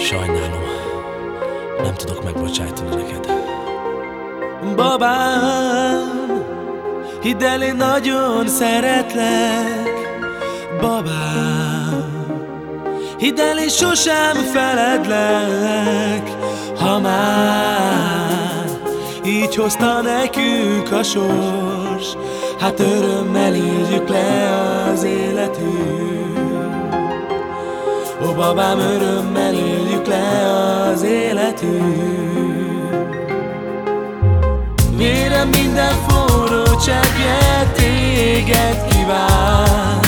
Sajnálom, nem tudok megbocsájtani neked. Babám, hidd el, én nagyon szeretlek. Babám, hidd el, én sosem feledlek. Ha már így hozta nekünk a sors, hát örömmel írjuk le az életünk. Ó babám, örömmel éljük le az életünk. Vérem minden forró cseppje téged kíván.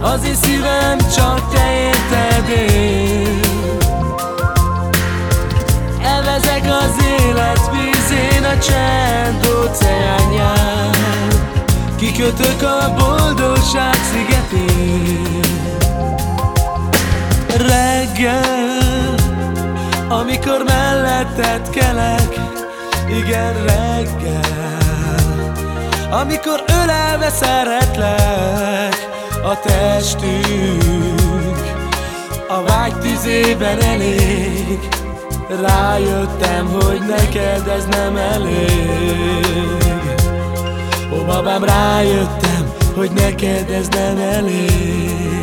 Az én szívem csak te érted én. Elvezek az élet vízén a csend óceánján. Kikötök a boldogság szigetén Reggel, amikor melletted kelek igen reggel. Amikor ölelve szeretlek a testünk A vágy tüzében elég. Rájöttem, hogy neked ez nem elég. Ó babám, rájöttem, hogy neked ez nem elég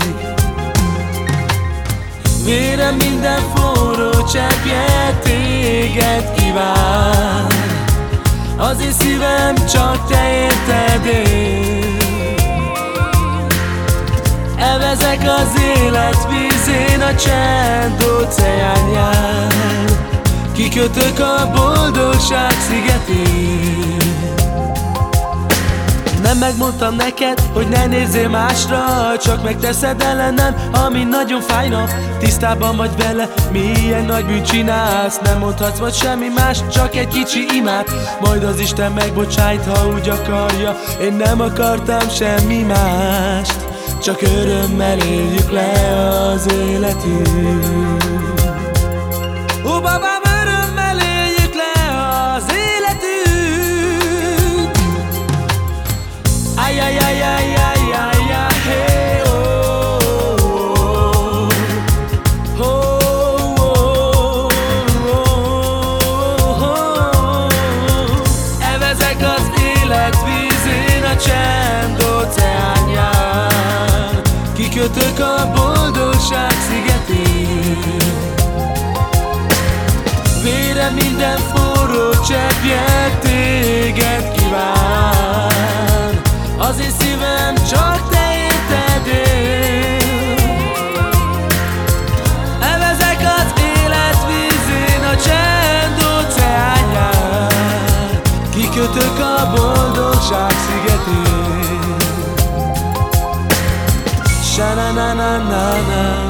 Vérem minden forró cseppje téged kíván? Az én szívem csak te érted én. Elvezek az élet vízén a csend óceánján Kikötök a boldogság szigetén nem megmondtam neked, hogy ne nézzél másra Csak megteszed ellenem, ami nagyon fájna. Tisztában vagy vele, milyen nagy bűn csinálsz. Nem mondhatsz vagy semmi más, csak egy kicsi imát. Majd az Isten megbocsájt, ha úgy akarja. Én nem akartam semmi mást Csak örömmel éljük le az életünk. Ó, örömmel Kikötök a boldogság szigetén. Vérem minden forró cseppje Kikötök a boldogság szigetén. Sa-na-na-na-na